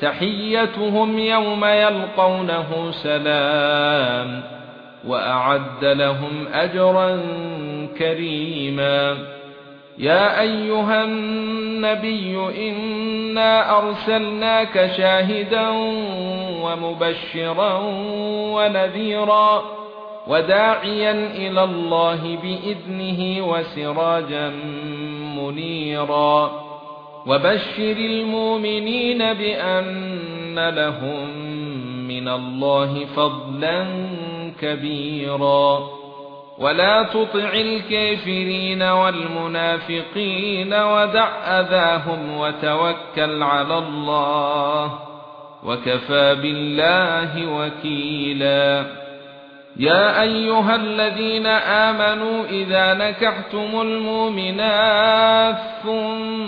تحيتهم يوم يلقونه سلام وأعد لهم أجرا كريما. يا أيها النبي إنا أرسلناك شاهدا ومبشرا ونذيرا وداعيا إلى الله بإذنه وسراجا منيرا. وبشر المؤمنين بأن لهم من الله فضلا كبيرا. ولا تطع الكافرين والمنافقين ودع أذاهم وتوكل على الله وكفى بالله وكيلا. يا أيها الذين آمنوا إذا نكحتم المؤمنات ثم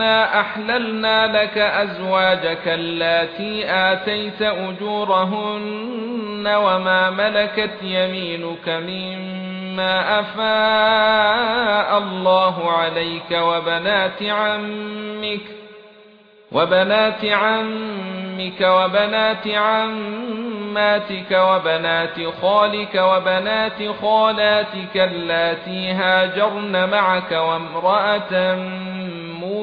إنا احللنا لك ازواجك اللاتي اتيت اجورهن وما ملكت يمينك مما افاء الله عليك وبنات عمك وبنات عمك وبنات عماتك وبنات خالك وبنات خالاتك اللاتي هاجرن معك وامرأة